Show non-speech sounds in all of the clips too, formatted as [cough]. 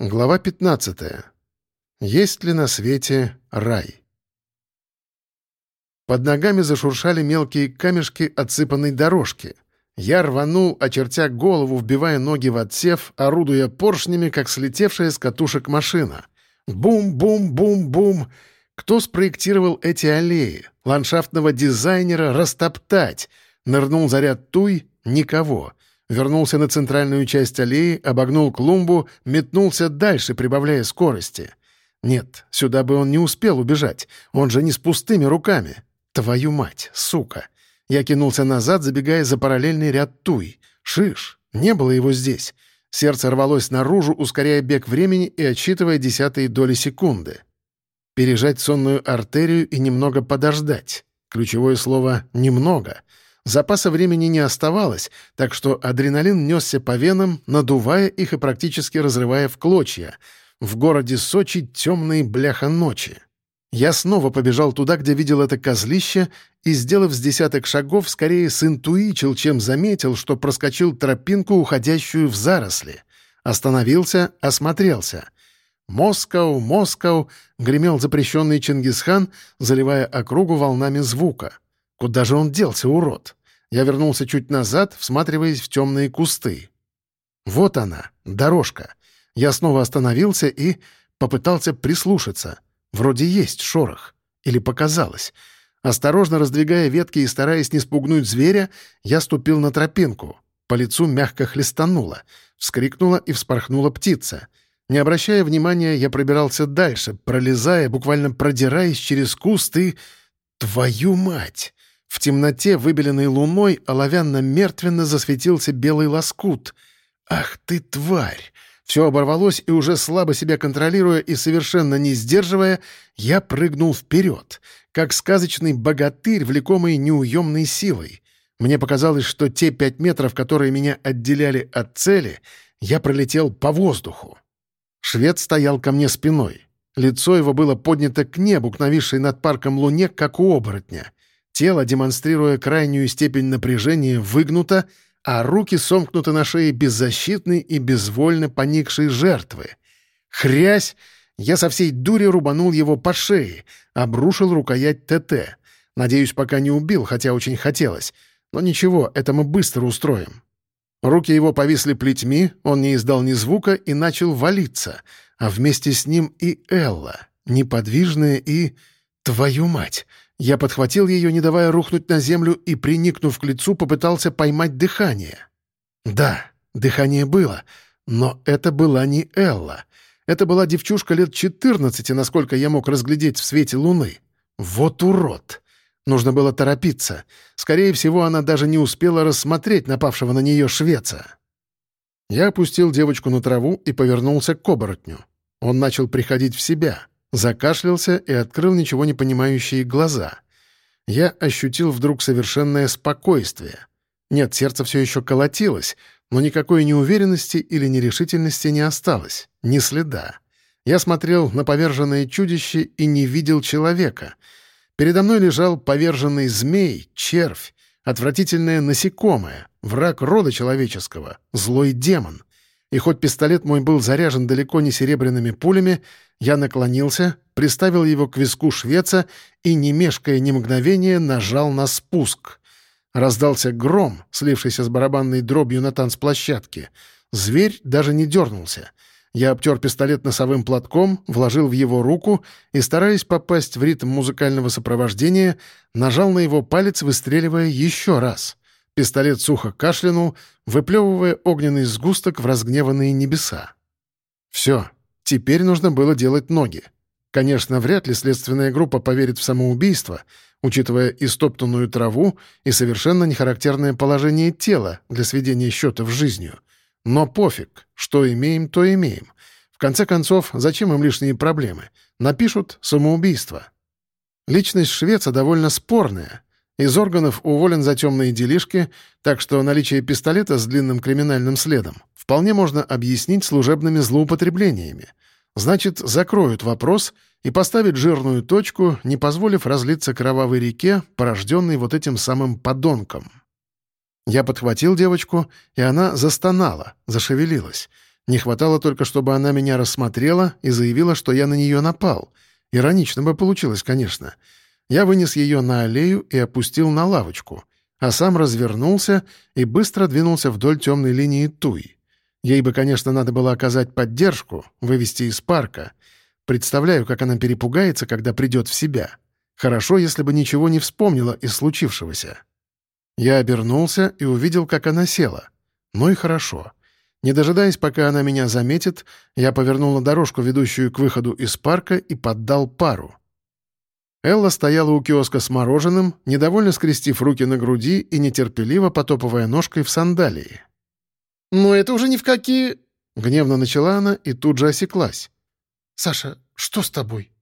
Глава 15. Есть ли на свете рай? Под ногами зашуршали мелкие камешки отсыпанной дорожки. Я рванул, очертя голову, вбивая ноги в отсев, орудуя поршнями, как слетевшая с катушек машина. Бум-бум-бум-бум. Кто спроектировал эти аллеи? Ландшафтного дизайнера растоптать. Нырнул заряд туй — никого вернулся на центральную часть аллеи, обогнул клумбу, метнулся дальше, прибавляя скорости. Нет, сюда бы он не успел убежать. Он же не с пустыми руками. Твою мать, сука. Я кинулся назад, забегая за параллельный ряд туй. Шиш, не было его здесь. Сердце рвалось наружу, ускоряя бег времени и отсчитывая десятые доли секунды. Пережать сонную артерию и немного подождать. Ключевое слово «немного». Запаса времени не оставалось, так что адреналин несся по венам, надувая их и практически разрывая в клочья. В городе Сочи темные бляха ночи. Я снова побежал туда, где видел это козлище, и, сделав с десяток шагов, скорее синтуичил, чем заметил, что проскочил тропинку, уходящую в заросли. Остановился, осмотрелся. «Москау, Москау!» — гремел запрещенный Чингисхан, заливая округу волнами звука. «Куда же он делся, урод?» Я вернулся чуть назад, всматриваясь в темные кусты. Вот она, дорожка. Я снова остановился и попытался прислушаться. Вроде есть шорох. Или показалось. Осторожно раздвигая ветки и стараясь не спугнуть зверя, я ступил на тропинку. По лицу мягко хлестануло. Вскрикнула и вспорхнула птица. Не обращая внимания, я пробирался дальше, пролезая, буквально продираясь через куст и... Твою мать! В темноте, выбеленной луной, оловянно-мертвенно засветился белый лоскут. «Ах ты, тварь!» Все оборвалось, и уже слабо себя контролируя и совершенно не сдерживая, я прыгнул вперед, как сказочный богатырь, влекомый неуемной силой. Мне показалось, что те пять метров, которые меня отделяли от цели, я пролетел по воздуху. Швед стоял ко мне спиной. Лицо его было поднято к небу, к нависшей над парком луне, как у оборотня. Тело, демонстрируя крайнюю степень напряжения, выгнуто, а руки сомкнуты на шее беззащитной и безвольно поникшей жертвы. Хрясь! Я со всей дури рубанул его по шее, обрушил рукоять ТТ. Надеюсь, пока не убил, хотя очень хотелось. Но ничего, это мы быстро устроим. Руки его повисли плетьми, он не издал ни звука и начал валиться, а вместе с ним и Элла, неподвижная и... Твою мать! Я подхватил ее, не давая рухнуть на землю, и, приникнув к лицу, попытался поймать дыхание. Да, дыхание было, но это была не Элла. Это была девчушка лет 14, насколько я мог разглядеть в свете луны. Вот урод! Нужно было торопиться. Скорее всего, она даже не успела рассмотреть напавшего на нее швеца. Я опустил девочку на траву и повернулся к оборотню. Он начал приходить в себя — закашлялся и открыл ничего не понимающие глаза. Я ощутил вдруг совершенное спокойствие. Нет, сердце все еще колотилось, но никакой неуверенности или нерешительности не осталось, ни следа. Я смотрел на поверженное чудище и не видел человека. Передо мной лежал поверженный змей, червь, отвратительное насекомое, враг рода человеческого, злой демон. И хоть пистолет мой был заряжен далеко не серебряными пулями, я наклонился, приставил его к виску швеца и, не мешкая ни мгновения, нажал на спуск. Раздался гром, слившийся с барабанной дробью на танцплощадке. Зверь даже не дернулся. Я обтер пистолет носовым платком, вложил в его руку и, стараясь попасть в ритм музыкального сопровождения, нажал на его палец, выстреливая еще раз. Пистолет сухо кашлянул, выплевывая огненный сгусток в разгневанные небеса. Все, теперь нужно было делать ноги. Конечно, вряд ли следственная группа поверит в самоубийство, учитывая истоптанную траву и совершенно нехарактерное положение тела для сведения счетов с жизнью. Но пофиг, что имеем, то имеем. В конце концов, зачем им лишние проблемы? Напишут «самоубийство». Личность швеца довольно спорная — из органов уволен за темные делишки, так что наличие пистолета с длинным криминальным следом вполне можно объяснить служебными злоупотреблениями. Значит, закроют вопрос и поставят жирную точку, не позволив разлиться кровавой реке, порожденной вот этим самым подонком. Я подхватил девочку, и она застонала, зашевелилась. Не хватало только, чтобы она меня рассмотрела и заявила, что я на нее напал. Иронично бы получилось, конечно. Я вынес ее на аллею и опустил на лавочку, а сам развернулся и быстро двинулся вдоль темной линии Туи. Ей бы, конечно, надо было оказать поддержку, вывести из парка. Представляю, как она перепугается, когда придет в себя. Хорошо, если бы ничего не вспомнила из случившегося. Я обернулся и увидел, как она села. Ну и хорошо. Не дожидаясь, пока она меня заметит, я повернул на дорожку, ведущую к выходу из парка, и поддал пару. Элла стояла у киоска с мороженым, недовольно скрестив руки на груди и нетерпеливо потопывая ножкой в сандалии. «Но это уже ни в какие...» Гневно начала она и тут же осеклась. «Саша, что с тобой?»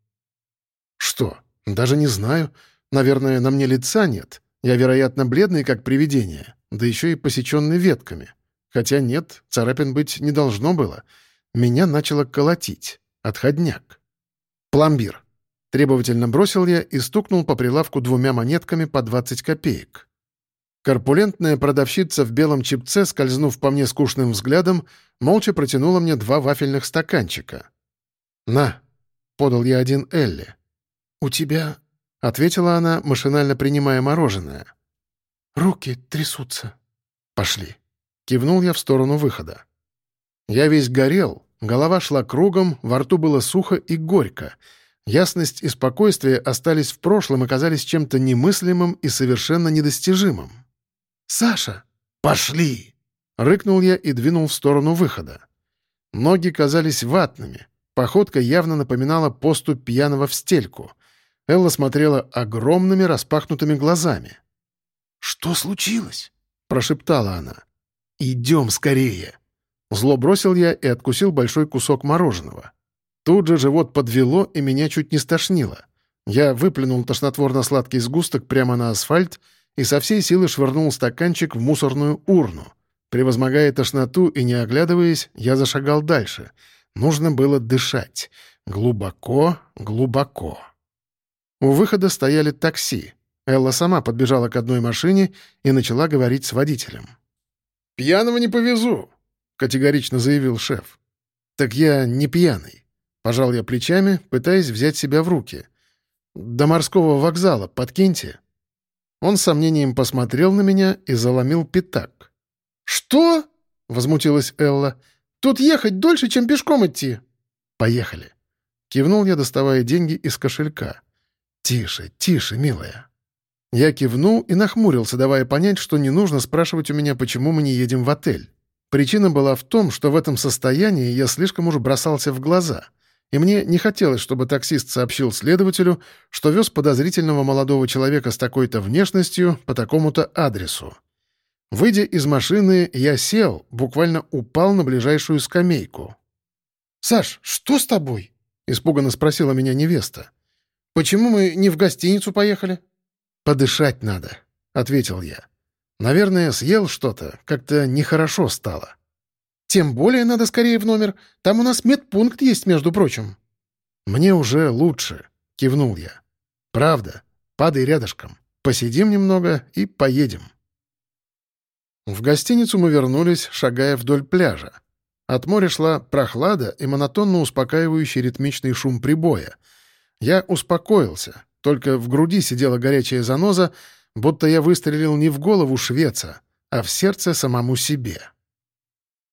«Что? Даже не знаю. Наверное, на мне лица нет. Я, вероятно, бледный, как привидение, да еще и посеченный ветками. Хотя нет, царапин быть не должно было. Меня начало колотить. Отходняк. Пломбир. Требовательно бросил я и стукнул по прилавку двумя монетками по 20 копеек. Корпулентная продавщица в белом чипце, скользнув по мне скучным взглядом, молча протянула мне два вафельных стаканчика. «На», — подал я один Элли. «У тебя...» — ответила она, машинально принимая мороженое. «Руки трясутся». «Пошли». Кивнул я в сторону выхода. Я весь горел, голова шла кругом, во рту было сухо и горько. Ясность и спокойствие остались в прошлом и казались чем-то немыслимым и совершенно недостижимым. «Саша!» «Пошли!» — рыкнул я и двинул в сторону выхода. Ноги казались ватными. Походка явно напоминала поступь пьяного в стельку. Элла смотрела огромными распахнутыми глазами. «Что случилось?» — прошептала она. «Идем скорее!» Зло бросил я и откусил большой кусок мороженого. Тут же живот подвело, и меня чуть не стошнило. Я выплюнул тошнотворно-сладкий сгусток прямо на асфальт — и со всей силы швырнул стаканчик в мусорную урну. Превозмогая тошноту и не оглядываясь, я зашагал дальше. Нужно было дышать. Глубоко, глубоко. У выхода стояли такси. Элла сама подбежала к одной машине и начала говорить с водителем. «Пьяного не повезу», — категорично заявил шеф. «Так я не пьяный». Пожал я плечами, пытаясь взять себя в руки. «До морского вокзала подкиньте». Он с сомнением посмотрел на меня и заломил пятак. «Что?» — возмутилась Элла. «Тут ехать дольше, чем пешком идти». «Поехали». Кивнул я, доставая деньги из кошелька. «Тише, тише, милая». Я кивнул и нахмурился, давая понять, что не нужно спрашивать у меня, почему мы не едем в отель. Причина была в том, что в этом состоянии я слишком уж бросался в глаза и мне не хотелось, чтобы таксист сообщил следователю, что вез подозрительного молодого человека с такой-то внешностью по такому-то адресу. Выйдя из машины, я сел, буквально упал на ближайшую скамейку. «Саш, что с тобой?» — испуганно спросила меня невеста. «Почему мы не в гостиницу поехали?» «Подышать надо», — ответил я. «Наверное, съел что-то, как-то нехорошо стало». «Тем более надо скорее в номер. Там у нас медпункт есть, между прочим». «Мне уже лучше», — кивнул я. «Правда. Падай рядышком. Посидим немного и поедем». В гостиницу мы вернулись, шагая вдоль пляжа. От моря шла прохлада и монотонно успокаивающий ритмичный шум прибоя. Я успокоился, только в груди сидела горячая заноза, будто я выстрелил не в голову швеца, а в сердце самому себе.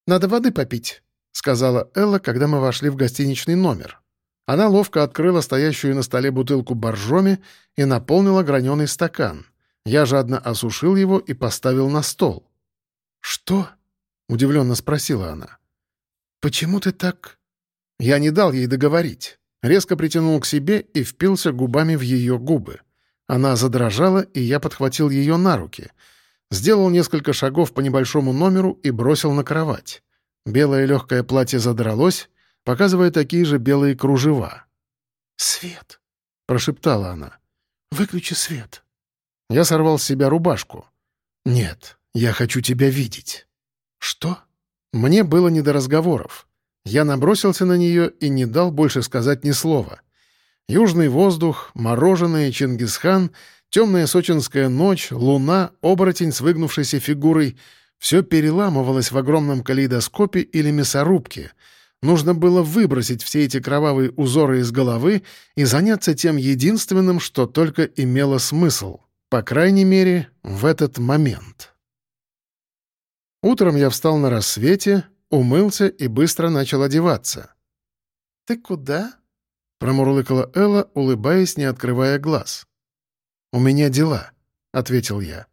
«Надо воды попить», — сказала Элла, когда мы вошли в гостиничный номер. Она ловко открыла стоящую на столе бутылку боржоми и наполнила граненый стакан. Я жадно осушил его и поставил на стол. «Что?» — удивленно спросила она. «Почему ты так...» Я не дал ей договорить. Резко притянул к себе и впился губами в ее губы. Она задрожала, и я подхватил ее на руки — Сделал несколько шагов по небольшому номеру и бросил на кровать. Белое легкое платье задралось, показывая такие же белые кружева. «Свет!» — прошептала она. «Выключи свет!» Я сорвал с себя рубашку. «Нет, я хочу тебя видеть». «Что?» Мне было не до разговоров. Я набросился на нее и не дал больше сказать ни слова. Южный воздух, мороженое, Чингисхан Темная сочинская ночь, луна, оборотень с выгнувшейся фигурой — Все переламывалось в огромном калейдоскопе или мясорубке. Нужно было выбросить все эти кровавые узоры из головы и заняться тем единственным, что только имело смысл. По крайней мере, в этот момент. Утром я встал на рассвете, умылся и быстро начал одеваться. «Ты куда?» — промурлыкала Элла, улыбаясь, не открывая глаз. «У меня дела», — ответил я.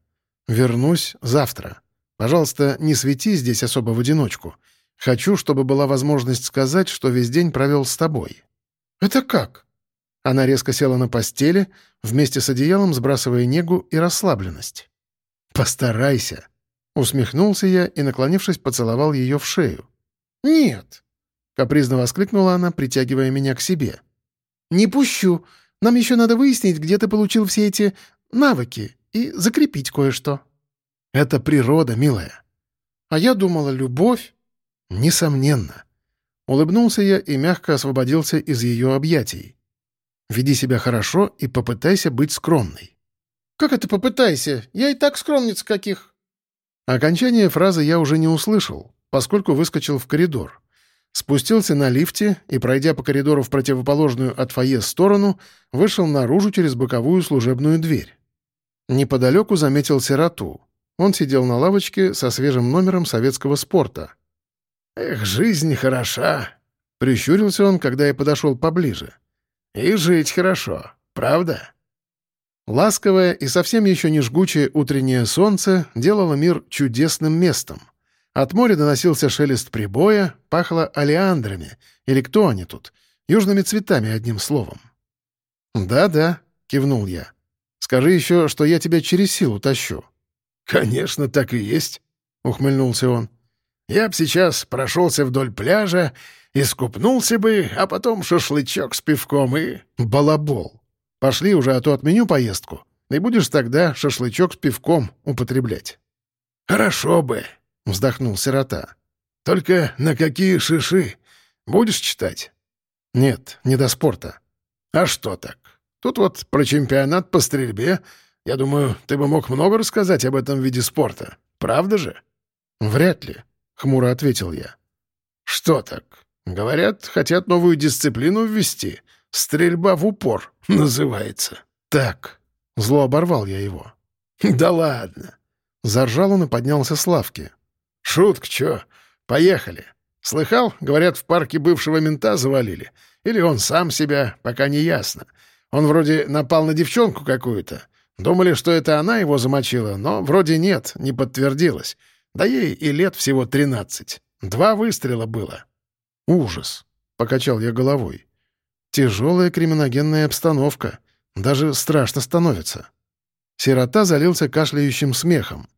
«Вернусь завтра. Пожалуйста, не свети здесь особо в одиночку. Хочу, чтобы была возможность сказать, что весь день провел с тобой». «Это как?» Она резко села на постели, вместе с одеялом сбрасывая негу и расслабленность. «Постарайся», — усмехнулся я и, наклонившись, поцеловал ее в шею. «Нет», — капризно воскликнула она, притягивая меня к себе. «Не пущу. Нам еще надо выяснить, где ты получил все эти навыки и закрепить кое-что». «Это природа, милая». «А я думала, любовь». «Несомненно». Улыбнулся я и мягко освободился из ее объятий. «Веди себя хорошо и попытайся быть скромной». «Как это попытайся? Я и так скромница каких». Окончание фразы я уже не услышал, поскольку выскочил в коридор. Спустился на лифте и, пройдя по коридору в противоположную от фойе сторону, вышел наружу через боковую служебную дверь. Неподалеку заметил сироту. Он сидел на лавочке со свежим номером советского спорта. «Эх, жизнь хороша!» — прищурился он, когда я подошел поближе. «И жить хорошо, правда?» Ласковое и совсем еще не жгучее утреннее солнце делало мир чудесным местом. От моря доносился шелест прибоя, пахло алиандрами, или кто они тут, южными цветами, одним словом. «Да-да», — кивнул я. «Скажи еще, что я тебя через силу тащу». «Конечно, так и есть», — ухмыльнулся он. «Я б сейчас прошелся вдоль пляжа, искупнулся бы, а потом шашлычок с пивком и...» «Балабол. Пошли уже, а то отменю поездку, и будешь тогда шашлычок с пивком употреблять». «Хорошо бы», — вздохнул сирота. «Только на какие шиши? Будешь читать?» «Нет, не до спорта». «А что так? Тут вот про чемпионат по стрельбе. Я думаю, ты бы мог много рассказать об этом виде спорта. Правда же?» «Вряд ли», — хмуро ответил я. «Что так? Говорят, хотят новую дисциплину ввести. Стрельба в упор [laughs] называется». «Так», — зло оборвал я его. «Да ладно». Заржал он и поднялся с лавки. «Шутка, чё? Поехали. Слыхал, говорят, в парке бывшего мента завалили. Или он сам себя, пока не ясно. Он вроде напал на девчонку какую-то. Думали, что это она его замочила, но вроде нет, не подтвердилось. Да ей и лет всего тринадцать. Два выстрела было». «Ужас!» — покачал я головой. «Тяжелая криминогенная обстановка. Даже страшно становится». Сирота залился кашляющим смехом.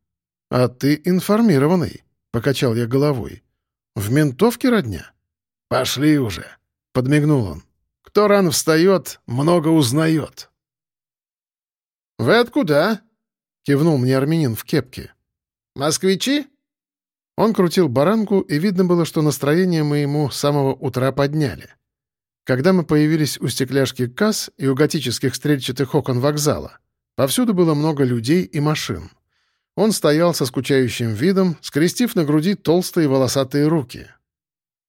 «А ты информированный», — покачал я головой. «В ментовке родня?» «Пошли уже», — подмигнул он. «Кто рано встает, много узнает». «Вы откуда?» — кивнул мне армянин в кепке. «Москвичи?» Он крутил баранку, и видно было, что настроение мы ему с самого утра подняли. Когда мы появились у стекляшки касс и у готических стрельчатых окон вокзала, повсюду было много людей и машин. Он стоял со скучающим видом, скрестив на груди толстые волосатые руки.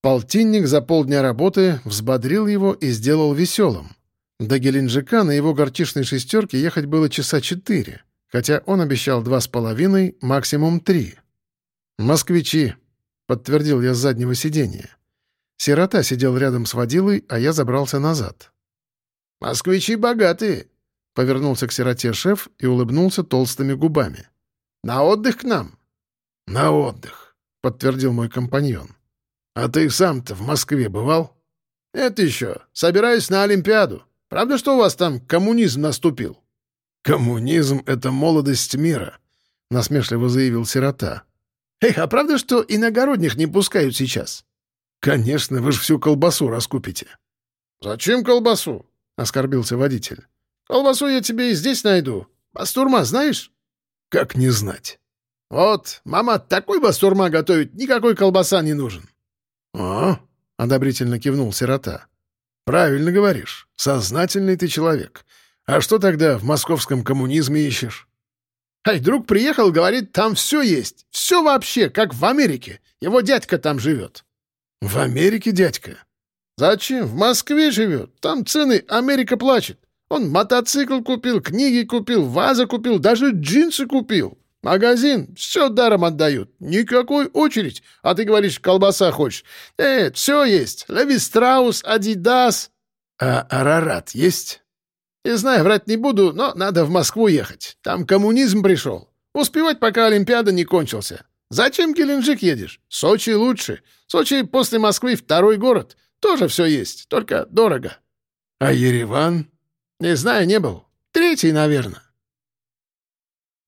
Полтинник за полдня работы взбодрил его и сделал веселым. До Геленджика на его горчишной шестерке ехать было часа четыре, хотя он обещал два с половиной, максимум три. «Москвичи», — подтвердил я с заднего сиденья. Сирота сидел рядом с водилой, а я забрался назад. «Москвичи богатые», — повернулся к сироте шеф и улыбнулся толстыми губами. На отдых к нам?» «На отдых», — подтвердил мой компаньон. «А ты сам-то в Москве бывал?» «Это еще. Собираюсь на Олимпиаду. Правда, что у вас там коммунизм наступил?» «Коммунизм — это молодость мира», — насмешливо заявил сирота. «Эх, а правда, что иногородних не пускают сейчас?» «Конечно, вы же всю колбасу раскупите». «Зачем колбасу?» — оскорбился водитель. «Колбасу я тебе и здесь найду. Бастурма знаешь?» Как не знать? Вот, мама такой бастурма готовит, никакой колбаса не нужен. О, одобрительно кивнул сирота. Правильно говоришь. Сознательный ты человек. А что тогда в московском коммунизме ищешь? Ай, друг приехал, говорит, там все есть. Все вообще, как в Америке. Его дядька там живет. В Америке дядька? Зачем? В Москве живет. Там цены Америка плачет. Он мотоцикл купил, книги купил, вазы купил, даже джинсы купил. Магазин, все даром отдают. Никакой очередь. А ты говоришь, колбаса хочешь. Э, все есть. Леви Страус, Адидас. А Арарат есть? Не знаю, врать не буду, но надо в Москву ехать. Там коммунизм пришел. Успевать, пока Олимпиада не кончился. Зачем Геленджик едешь? Сочи лучше. Сочи после Москвы второй город. Тоже все есть, только дорого. А Ереван? Не знаю, не был. Третий, наверное.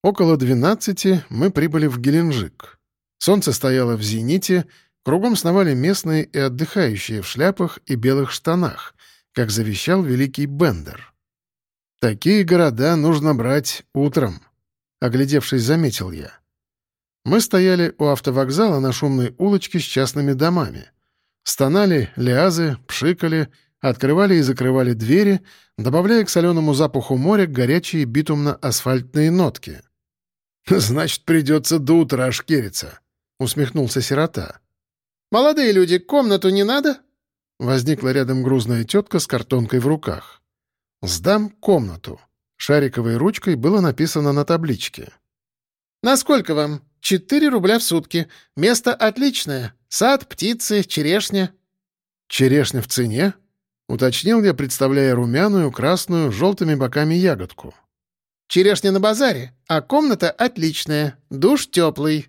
Около двенадцати мы прибыли в Геленджик. Солнце стояло в зените, кругом сновали местные и отдыхающие в шляпах и белых штанах, как завещал великий Бендер. Такие города нужно брать утром, оглядевшись, заметил я. Мы стояли у автовокзала на шумной улочке с частными домами. Стонали лиазы, пшикали, открывали и закрывали двери, добавляя к соленому запаху моря горячие битумно-асфальтные нотки. [laughs] «Значит, придется до утра шкериться», — усмехнулся сирота. «Молодые люди, комнату не надо?» Возникла рядом грузная тетка с картонкой в руках. «Сдам комнату». Шариковой ручкой было написано на табличке. «Насколько вам? Четыре рубля в сутки. Место отличное. Сад, птицы, черешня». «Черешня в цене?» — уточнил я, представляя румяную, красную, желтыми боками ягодку. Черешня на базаре, а комната отличная, душ теплый».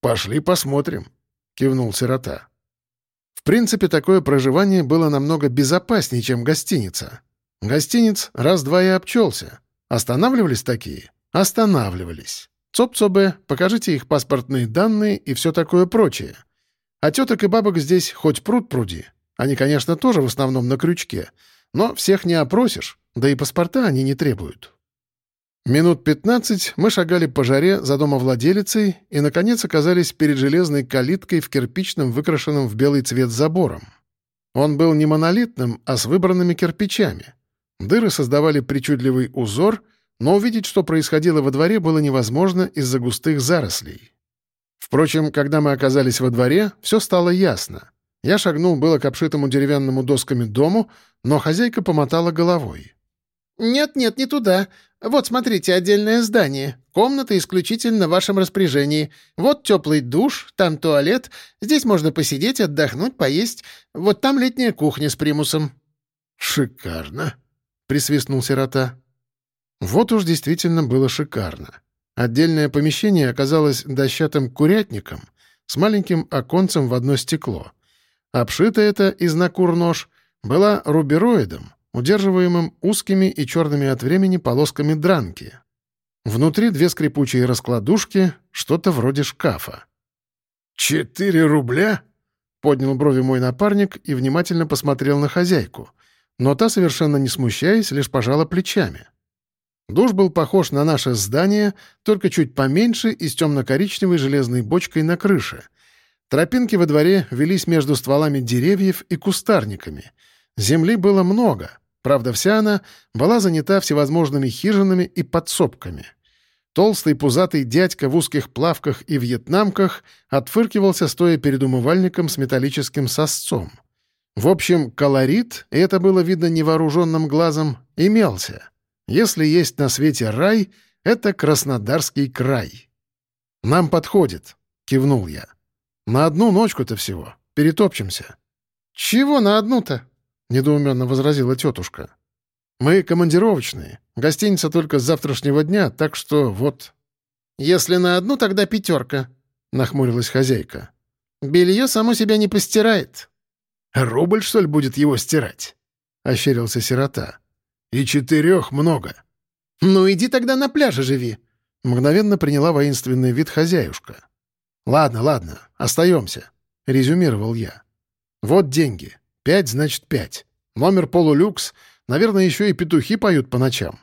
«Пошли посмотрим», — кивнул сирота. В принципе, такое проживание было намного безопаснее, чем гостиница. Гостиниц раз-два и обчелся. Останавливались такие? Останавливались. Цоп-цобе, покажите их паспортные данные и все такое прочее. А теток и бабок здесь хоть пруд пруди. Они, конечно, тоже в основном на крючке, но всех не опросишь, да и паспорта они не требуют. Минут пятнадцать мы шагали по жаре за домовладелицей и, наконец, оказались перед железной калиткой в кирпичном, выкрашенном в белый цвет забором. Он был не монолитным, а с выбранными кирпичами. Дыры создавали причудливый узор, но увидеть, что происходило во дворе, было невозможно из-за густых зарослей. Впрочем, когда мы оказались во дворе, все стало ясно. Я шагнул было к обшитому деревянному досками дому, но хозяйка помотала головой. «Нет-нет, не туда. Вот, смотрите, отдельное здание. Комната исключительно в вашем распоряжении. Вот теплый душ, там туалет. Здесь можно посидеть, отдохнуть, поесть. Вот там летняя кухня с примусом». «Шикарно», — присвистнул сирота. Вот уж действительно было шикарно. Отдельное помещение оказалось дощатым курятником с маленьким оконцем в одно стекло. Обшито это из накур нож была рубероидом — удерживаемым узкими и черными от времени полосками дранки. Внутри две скрипучие раскладушки, что-то вроде шкафа. «Четыре рубля?» — поднял брови мой напарник и внимательно посмотрел на хозяйку. Но та, совершенно не смущаясь, лишь пожала плечами. Душ был похож на наше здание, только чуть поменьше и с темно-коричневой железной бочкой на крыше. Тропинки во дворе велись между стволами деревьев и кустарниками. Земли было много, Правда, вся она была занята всевозможными хижинами и подсобками. Толстый пузатый дядька в узких плавках и вьетнамках отфыркивался, стоя перед умывальником с металлическим сосцом. В общем, колорит, и это было видно невооруженным глазом, имелся. Если есть на свете рай, это Краснодарский край. «Нам подходит», — кивнул я. «На одну ночку-то всего. Перетопчемся». «Чего на одну-то?» — недоуменно возразила тетушка. «Мы командировочные. Гостиница только с завтрашнего дня, так что вот...» «Если на одну, тогда пятерка», — нахмурилась хозяйка. «Белье само себя не постирает». «Рубль, что ли, будет его стирать?» — ощерился сирота. «И четырех много». «Ну иди тогда на пляже живи», — мгновенно приняла воинственный вид хозяюшка. «Ладно, ладно, остаемся», — резюмировал я. «Вот деньги. Пять значит пять. Номер полулюкс. Наверное, еще и петухи поют по ночам.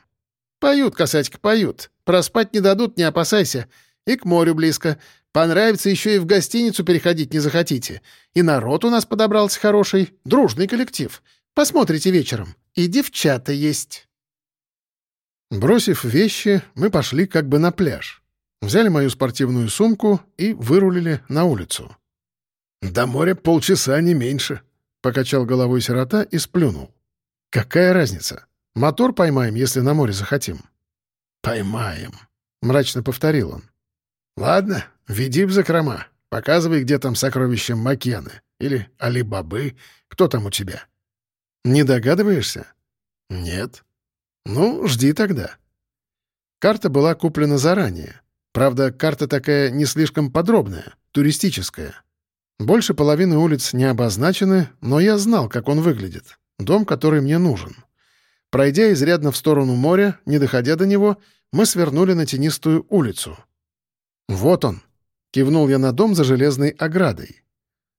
Поют, касатик, поют. Проспать не дадут, не опасайся. И к морю близко. Понравится еще и в гостиницу переходить не захотите. И народ у нас подобрался хороший, дружный коллектив. Посмотрите вечером. И девчата есть. Бросив вещи, мы пошли как бы на пляж. Взяли мою спортивную сумку и вырулили на улицу. «До моря полчаса, не меньше», — покачал головой сирота и сплюнул. «Какая разница? Мотор поймаем, если на море захотим». «Поймаем», — мрачно повторил он. «Ладно, веди в закрома. Показывай, где там сокровища Макены. Или Али-Бабы. Кто там у тебя?» «Не догадываешься?» «Нет». «Ну, жди тогда». Карта была куплена заранее. Правда, карта такая не слишком подробная, туристическая. Больше половины улиц не обозначены, но я знал, как он выглядит. Дом, который мне нужен. Пройдя изрядно в сторону моря, не доходя до него, мы свернули на тенистую улицу. «Вот он!» — кивнул я на дом за железной оградой.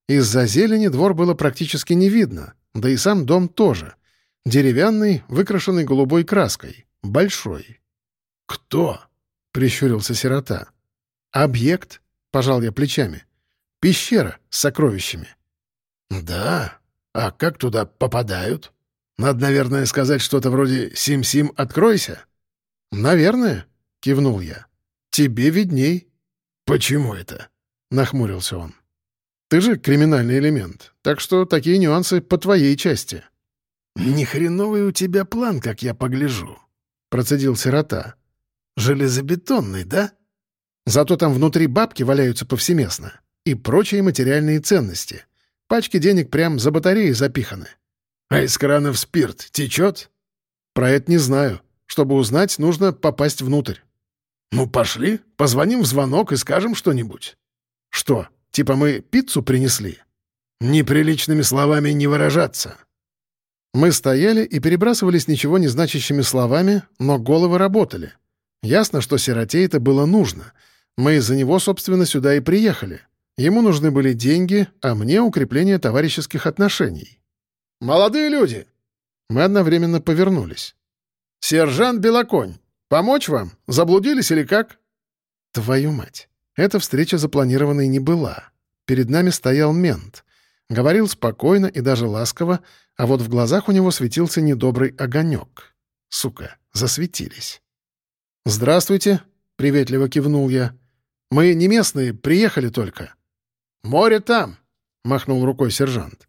Из-за зелени двор было практически не видно, да и сам дом тоже. Деревянный, выкрашенный голубой краской. Большой. «Кто?» — прищурился сирота. «Объект», — пожал я плечами. «Пещера с сокровищами». «Да? А как туда попадают? Надо, наверное, сказать что-то вроде «Сим-Сим, откройся». «Наверное», — кивнул я. «Тебе видней». «Почему это?» — нахмурился он. Ты же криминальный элемент, так что такие нюансы по твоей части». «Ни хреновый у тебя план, как я погляжу», — процедил сирота. «Железобетонный, да?» «Зато там внутри бабки валяются повсеместно. И прочие материальные ценности. Пачки денег прям за батареей запиханы». «А из кранов спирт течет?» «Про это не знаю. Чтобы узнать, нужно попасть внутрь». «Ну, пошли, позвоним в звонок и скажем что-нибудь». «Что, Типа мы пиццу принесли. Неприличными словами не выражаться. Мы стояли и перебрасывались ничего не значащими словами, но головы работали. Ясно, что сироте это было нужно. Мы из-за него, собственно, сюда и приехали. Ему нужны были деньги, а мне — укрепление товарищеских отношений. «Молодые люди!» Мы одновременно повернулись. «Сержант Белоконь, помочь вам? Заблудились или как?» «Твою мать! Эта встреча запланированной не была. Перед нами стоял мент. Говорил спокойно и даже ласково, а вот в глазах у него светился недобрый огонек. Сука, засветились. «Здравствуйте», — приветливо кивнул я. «Мы не местные, приехали только». «Море там», — махнул рукой сержант.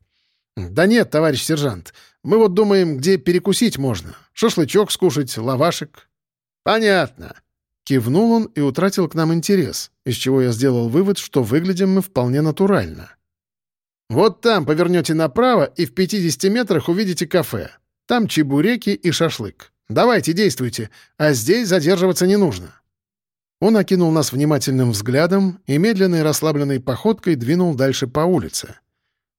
«Да нет, товарищ сержант, мы вот думаем, где перекусить можно. Шашлычок скушать, лавашек». «Понятно», Кивнул он и утратил к нам интерес, из чего я сделал вывод, что выглядим мы вполне натурально. «Вот там повернете направо и в 50 метрах увидите кафе. Там чебуреки и шашлык. Давайте, действуйте, а здесь задерживаться не нужно». Он окинул нас внимательным взглядом и медленной расслабленной походкой двинул дальше по улице.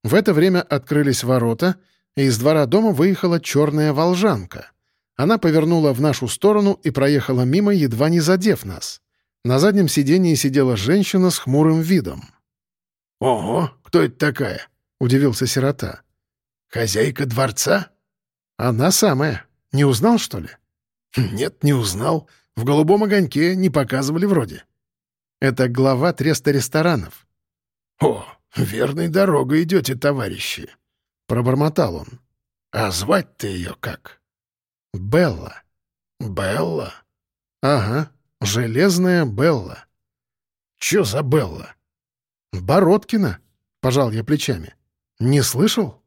В это время открылись ворота, и из двора дома выехала черная волжанка — она повернула в нашу сторону и проехала мимо, едва не задев нас. На заднем сидении сидела женщина с хмурым видом. «Ого, кто это такая?» — удивился сирота. «Хозяйка дворца?» «Она самая. Не узнал, что ли?» «Нет, не узнал. В голубом огоньке не показывали вроде». «Это глава треста ресторанов». «О, верной дорогой идете, товарищи», — пробормотал он. «А звать-то ее как?» Белла. Белла? Ага, железная Белла. Чё за Белла? Бородкина, пожал я плечами. Не слышал?